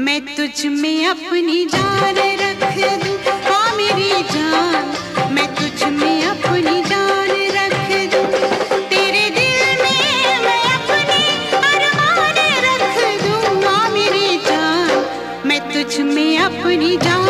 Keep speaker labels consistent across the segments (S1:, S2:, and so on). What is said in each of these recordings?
S1: मैं तुझ में अपनी जान रख दूँ। मेरी जान, मैं तुझ में अपनी जान रख दूँ। तेरे दिल में मैं अपने अरमान रख दूँ। मेरी जान, मैं तुझ में अपनी जान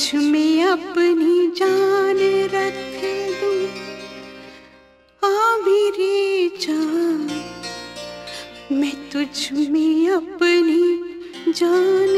S1: तुझ में अपनी जान रख दूँ। आ मेरी जान मैं तुझ में अपनी जान